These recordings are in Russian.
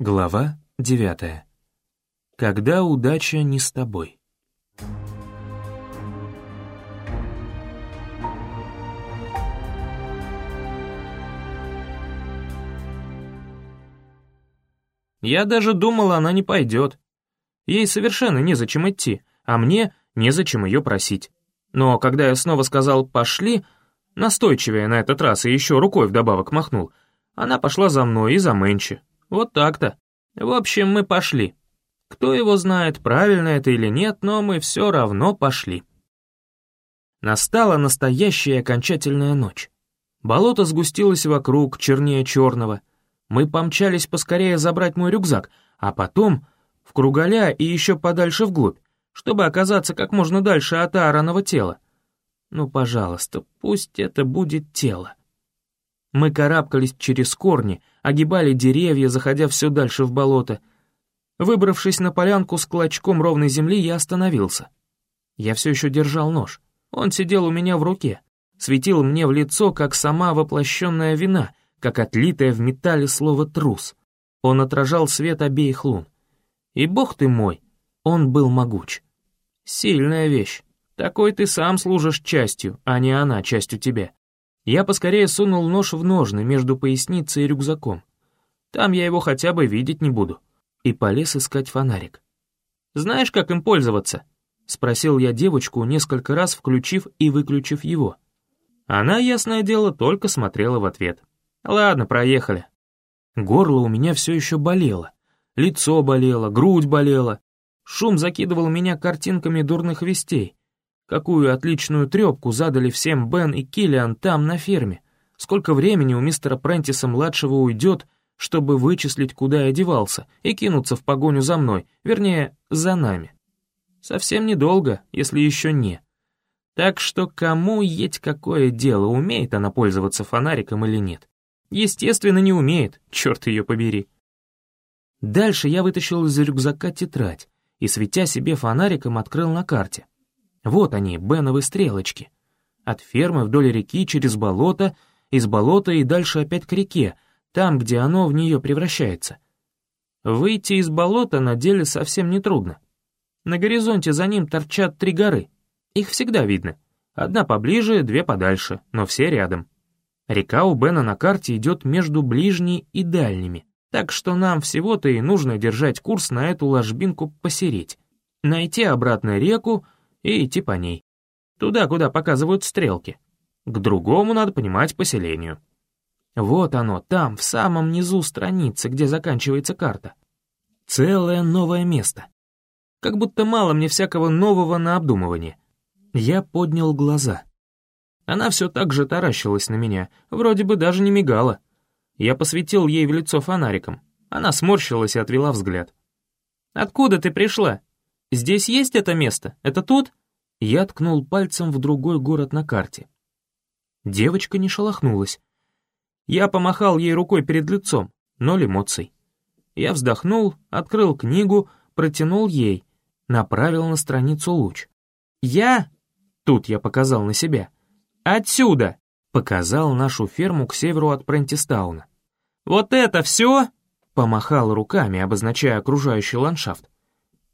Глава девятая. Когда удача не с тобой. Я даже думала, она не пойдет. Ей совершенно незачем идти, а мне незачем ее просить. Но когда я снова сказал «пошли», настойчивее на этот раз и еще рукой вдобавок махнул, она пошла за мной и за Мэнчи. Вот так-то. В общем, мы пошли. Кто его знает, правильно это или нет, но мы все равно пошли. Настала настоящая окончательная ночь. Болото сгустилось вокруг, чернее черного. Мы помчались поскорее забрать мой рюкзак, а потом в круголя и еще подальше вглубь, чтобы оказаться как можно дальше от Ааронова тела. Ну, пожалуйста, пусть это будет тело. Мы карабкались через корни, огибали деревья, заходя все дальше в болото. Выбравшись на полянку с клочком ровной земли, я остановился. Я все еще держал нож. Он сидел у меня в руке, светил мне в лицо, как сама воплощенная вина, как отлитое в металле слово «трус». Он отражал свет обеих лун. И бог ты мой, он был могуч. Сильная вещь. Такой ты сам служишь частью, а не она частью тебя. Я поскорее сунул нож в ножны между поясницей и рюкзаком. Там я его хотя бы видеть не буду. И полез искать фонарик. «Знаешь, как им пользоваться?» — спросил я девочку, несколько раз включив и выключив его. Она, ясное дело, только смотрела в ответ. «Ладно, проехали». Горло у меня все еще болело. Лицо болело, грудь болела. Шум закидывал меня картинками дурных вестей. Какую отличную трепку задали всем Бен и Киллиан там, на ферме. Сколько времени у мистера Прентиса-младшего уйдет, чтобы вычислить, куда я одевался, и кинуться в погоню за мной, вернее, за нами. Совсем недолго, если еще не. Так что кому есть какое дело, умеет она пользоваться фонариком или нет? Естественно, не умеет, черт ее побери. Дальше я вытащил из рюкзака тетрадь и, светя себе фонариком, открыл на карте. Вот они, Беновы стрелочки. От фермы вдоль реки через болото, из болота и дальше опять к реке, там, где оно в нее превращается. Выйти из болота на деле совсем нетрудно. На горизонте за ним торчат три горы. Их всегда видно. Одна поближе, две подальше, но все рядом. Река у Бена на карте идет между ближней и дальними, так что нам всего-то и нужно держать курс на эту ложбинку посереть. Найти обратно реку — и идти по ней. Туда, куда показывают стрелки. К другому надо понимать поселению. Вот оно, там, в самом низу страницы, где заканчивается карта. Целое новое место. Как будто мало мне всякого нового на обдумывание. Я поднял глаза. Она все так же таращилась на меня, вроде бы даже не мигала. Я посветил ей в лицо фонариком. Она сморщилась и отвела взгляд. «Откуда ты пришла? Здесь есть это место? Это тут?» Я ткнул пальцем в другой город на карте. Девочка не шелохнулась. Я помахал ей рукой перед лицом, ноль эмоций. Я вздохнул, открыл книгу, протянул ей, направил на страницу луч. «Я...» — тут я показал на себя. «Отсюда!» — показал нашу ферму к северу от Прентистауна. «Вот это все?» — помахал руками, обозначая окружающий ландшафт.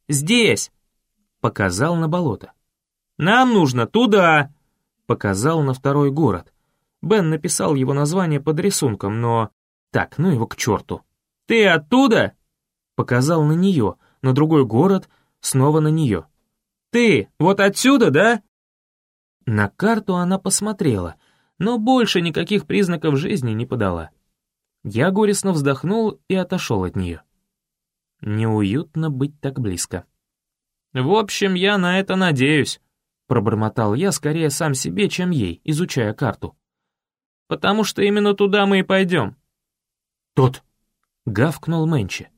«Здесь!» — показал на болото. «Нам нужно туда!» — показал на второй город. Бен написал его название под рисунком, но... Так, ну его к черту. «Ты оттуда?» — показал на нее, на другой город, снова на нее. «Ты вот отсюда, да?» На карту она посмотрела, но больше никаких признаков жизни не подала. Я горестно вздохнул и отошел от нее. Неуютно быть так близко. «В общем, я на это надеюсь», Пробормотал я скорее сам себе, чем ей, изучая карту. «Потому что именно туда мы и пойдем». «Тут!» — гавкнул Мэнчи.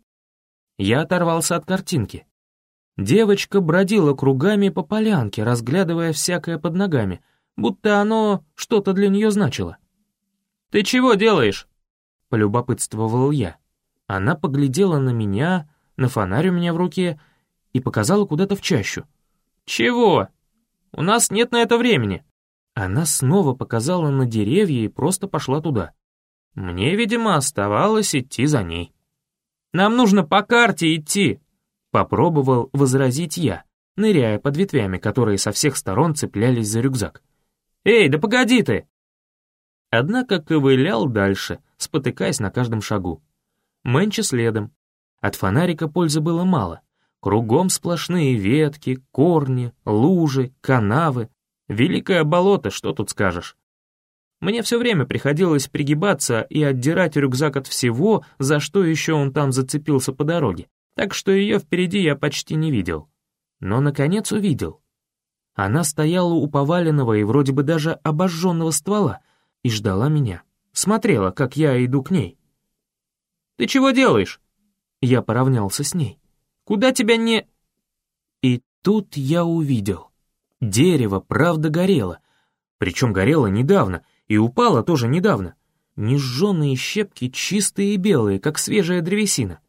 Я оторвался от картинки. Девочка бродила кругами по полянке, разглядывая всякое под ногами, будто оно что-то для нее значило. «Ты чего делаешь?» — полюбопытствовал я. Она поглядела на меня, на фонарь у меня в руке и показала куда-то в чащу. «Чего?» У нас нет на это времени». Она снова показала на деревья и просто пошла туда. Мне, видимо, оставалось идти за ней. Нам нужно по карте идти!» Попробовал возразить я, ныряя под ветвями, которые со всех сторон цеплялись за рюкзак. «Эй, да погоди ты!» Однако ковылял дальше, спотыкаясь на каждом шагу. Мэнчи следом. От фонарика пользы было мало. Кругом сплошные ветки, корни, лужи, канавы. Великое болото, что тут скажешь. Мне все время приходилось пригибаться и отдирать рюкзак от всего, за что еще он там зацепился по дороге, так что ее впереди я почти не видел. Но, наконец, увидел. Она стояла у поваленного и вроде бы даже обожженного ствола и ждала меня. Смотрела, как я иду к ней. «Ты чего делаешь?» Я поравнялся с ней. «Куда тебя не...» И тут я увидел. Дерево, правда, горело. Причем горело недавно, и упало тоже недавно. Нежженные щепки чистые и белые, как свежая древесина.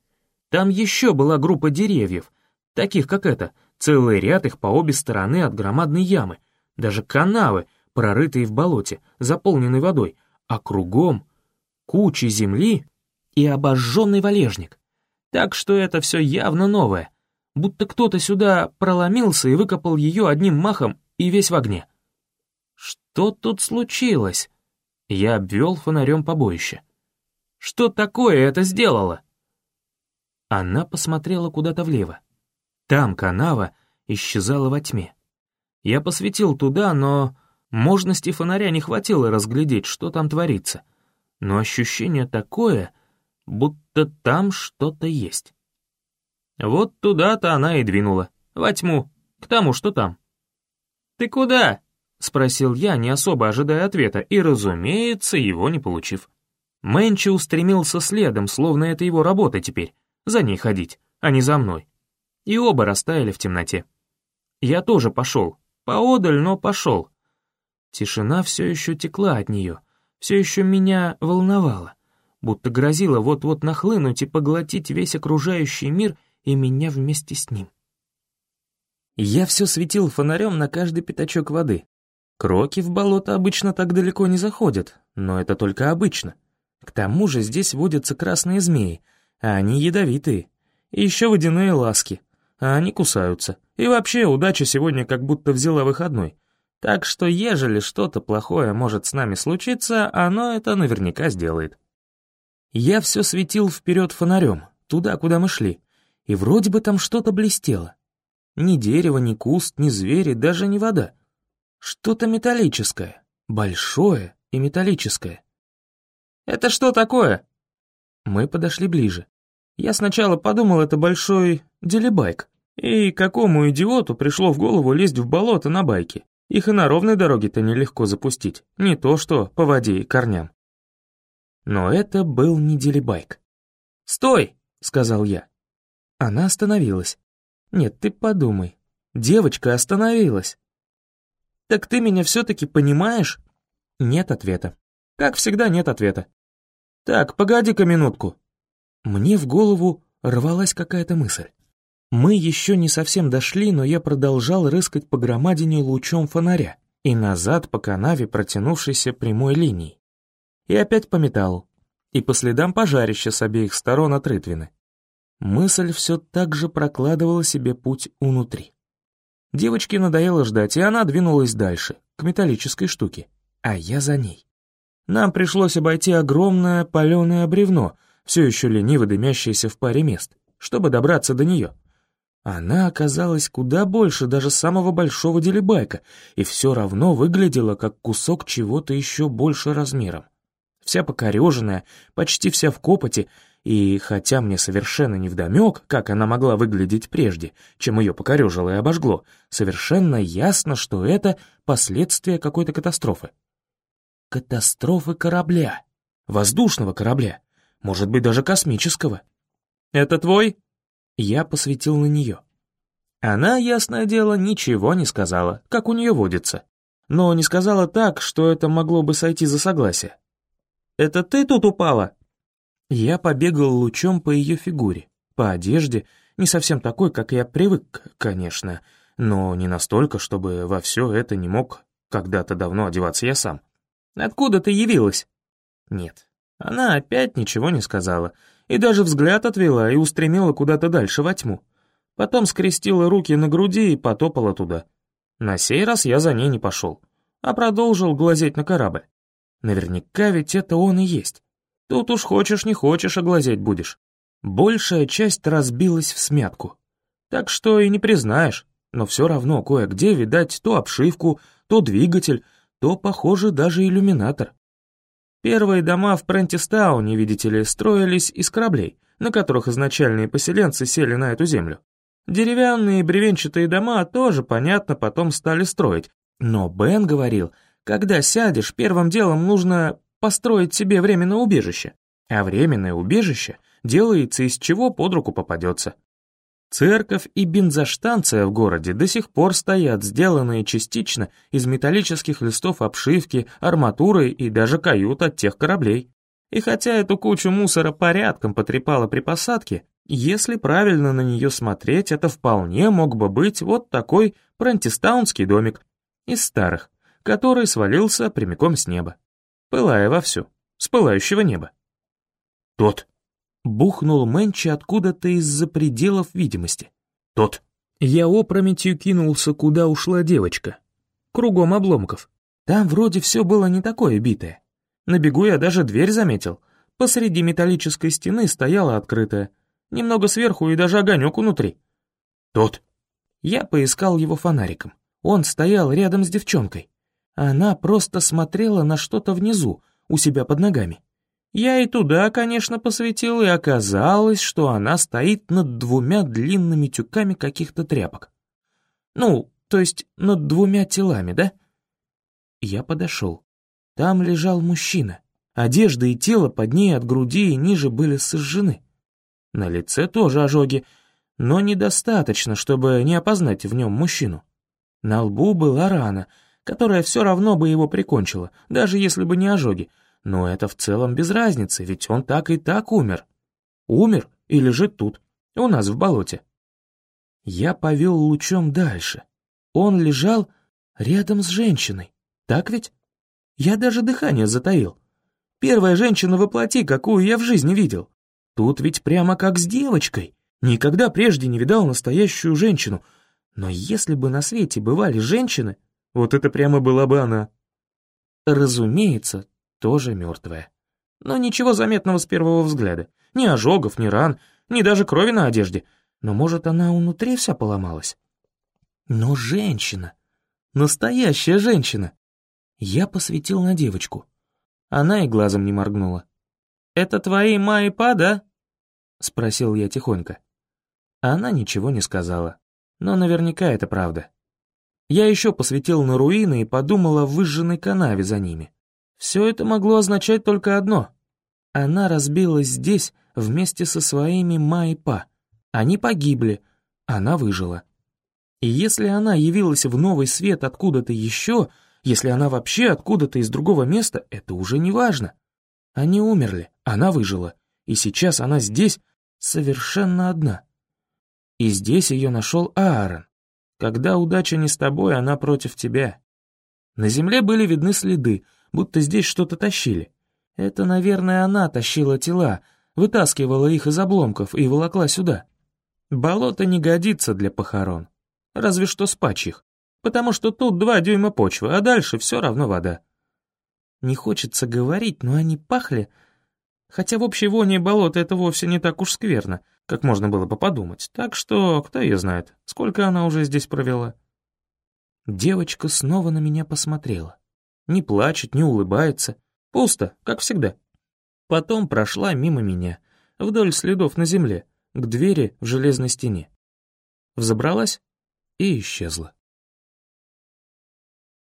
Там еще была группа деревьев, таких как это, целый ряд их по обе стороны от громадной ямы, даже канавы, прорытые в болоте, заполненной водой, а кругом куча земли и обожженный валежник. Так что это все явно новое, будто кто-то сюда проломился и выкопал ее одним махом и весь в огне. Что тут случилось? Я обвел фонарем побоище. Что такое это сделало? Она посмотрела куда-то влево. Там канава исчезала во тьме. Я посветил туда, но мощности фонаря не хватило разглядеть, что там творится. Но ощущение такое, будто там что-то есть. Вот туда-то она и двинула, во тьму, к тому, что там. «Ты куда?» — спросил я, не особо ожидая ответа, и, разумеется, его не получив. Мэнчи устремился следом, словно это его работа теперь, за ней ходить, а не за мной. И оба растаяли в темноте. Я тоже пошел, поодаль, но пошел. Тишина все еще текла от нее, все еще меня волновала, будто грозила вот-вот нахлынуть и поглотить весь окружающий мир и меня вместе с ним. Я все светил фонарем на каждый пятачок воды. Кроки в болото обычно так далеко не заходят, но это только обычно. К тому же здесь водятся красные змеи, а они ядовитые. И еще водяные ласки, а они кусаются. И вообще удача сегодня как будто взяла выходной. Так что ежели что-то плохое может с нами случиться, оно это наверняка сделает. Я все светил вперед фонарем, туда, куда мы шли, и вроде бы там что-то блестело. Ни дерево, ни куст, ни звери, даже не вода. Что-то металлическое, большое и металлическое. «Это что такое?» Мы подошли ближе. Я сначала подумал, это большой делебайк. И какому идиоту пришло в голову лезть в болото на байке? Их и на ровной дороге-то нелегко запустить, не то что по воде и корням. Но это был не делебайк. «Стой!» — сказал я. Она остановилась. «Нет, ты подумай. Девочка остановилась». «Так ты меня все-таки понимаешь?» Нет ответа. Как всегда, нет ответа. «Так, погоди-ка минутку». Мне в голову рвалась какая-то мысль. Мы еще не совсем дошли, но я продолжал рыскать по громадине лучом фонаря и назад по канаве, протянувшейся прямой линией. И опять по металлу, и по следам пожарища с обеих сторон от рытвины. Мысль все так же прокладывала себе путь внутри. Девочке надоело ждать, и она двинулась дальше, к металлической штуке, а я за ней. Нам пришлось обойти огромное паленое бревно, все еще лениво дымящееся в паре мест, чтобы добраться до нее. Она оказалась куда больше даже самого большого делебайка и все равно выглядела как кусок чего-то еще больше размером. Вся покореженная, почти вся в копоти, и хотя мне совершенно невдомек, как она могла выглядеть прежде, чем ее покорежило и обожгло, совершенно ясно, что это последствия какой-то катастрофы. Катастрофы корабля. Воздушного корабля. Может быть, даже космического. «Это твой?» Я посветил на нее. Она, ясное дело, ничего не сказала, как у нее водится. Но не сказала так, что это могло бы сойти за согласие. «Это ты тут упала?» Я побегал лучом по ее фигуре, по одежде, не совсем такой, как я привык, конечно, но не настолько, чтобы во все это не мог когда-то давно одеваться я сам. «Откуда ты явилась?» «Нет, она опять ничего не сказала, и даже взгляд отвела и устремила куда-то дальше во тьму. Потом скрестила руки на груди и потопала туда. На сей раз я за ней не пошел, а продолжил глазеть на корабль. Наверняка ведь это он и есть. Тут уж хочешь не хочешь, а глазеть будешь. Большая часть разбилась в смятку. Так что и не признаешь, но все равно кое-где видать то обшивку, то двигатель, то, похоже, даже иллюминатор. Первые дома в Прентистауне, видите ли, строились из кораблей, на которых изначальные поселенцы сели на эту землю. Деревянные бревенчатые дома тоже, понятно, потом стали строить. Но Бен говорил, когда сядешь, первым делом нужно построить себе временное убежище. А временное убежище делается из чего под руку попадется. Церковь и бензоштанция в городе до сих пор стоят, сделанные частично из металлических листов обшивки, арматуры и даже кают от тех кораблей. И хотя эту кучу мусора порядком потрепала при посадке, если правильно на нее смотреть, это вполне мог бы быть вот такой прантистаунский домик из старых, который свалился прямиком с неба, пылая вовсю, с пылающего неба. Тот Бухнул Мэнчи откуда-то из-за пределов видимости. Тот. Я опрометью кинулся, куда ушла девочка. Кругом обломков. Там вроде все было не такое битое. На бегу я даже дверь заметил. Посреди металлической стены стояла открытая. Немного сверху и даже огонек внутри. Тот. Я поискал его фонариком. Он стоял рядом с девчонкой. Она просто смотрела на что-то внизу, у себя под ногами. Я и туда, конечно, посветил, и оказалось, что она стоит над двумя длинными тюками каких-то тряпок. Ну, то есть над двумя телами, да? Я подошел. Там лежал мужчина. Одежда и тело под ней от груди и ниже были сожжены. На лице тоже ожоги, но недостаточно, чтобы не опознать в нем мужчину. На лбу была рана, которая все равно бы его прикончила, даже если бы не ожоги, но это в целом без разницы, ведь он так и так умер. Умер и лежит тут, у нас в болоте. Я повел лучом дальше. Он лежал рядом с женщиной, так ведь? Я даже дыхание затаил. Первая женщина воплоти, какую я в жизни видел. Тут ведь прямо как с девочкой. Никогда прежде не видал настоящую женщину. Но если бы на свете бывали женщины, вот это прямо была бы она. Разумеется, тоже мертвая. Но ничего заметного с первого взгляда. Ни ожогов, ни ран, ни даже крови на одежде. Но, может, она внутри вся поломалась? Но женщина. Настоящая женщина. Я посветил на девочку. Она и глазом не моргнула. «Это твои ма и па, да?» — спросил я тихонько. Она ничего не сказала, но наверняка это правда. Я еще посветил на руины и подумал о выжженной канаве за ними. Все это могло означать только одно. Она разбилась здесь вместе со своими Ма и Па. Они погибли, она выжила. И если она явилась в новый свет откуда-то еще, если она вообще откуда-то из другого места, это уже не важно. Они умерли, она выжила, и сейчас она здесь совершенно одна. И здесь ее нашел Аарон. Когда удача не с тобой, она против тебя. На земле были видны следы, будто здесь что-то тащили. Это, наверное, она тащила тела, вытаскивала их из обломков и волокла сюда. Болото не годится для похорон, разве что спачь их, потому что тут два дюйма почвы, а дальше все равно вода. Не хочется говорить, но они пахли, хотя в общей воне болота это вовсе не так уж скверно, как можно было бы подумать, так что кто ее знает, сколько она уже здесь провела. Девочка снова на меня посмотрела. Не плачет, не улыбается. Пусто, как всегда. Потом прошла мимо меня, вдоль следов на земле, к двери в железной стене. Взобралась и исчезла.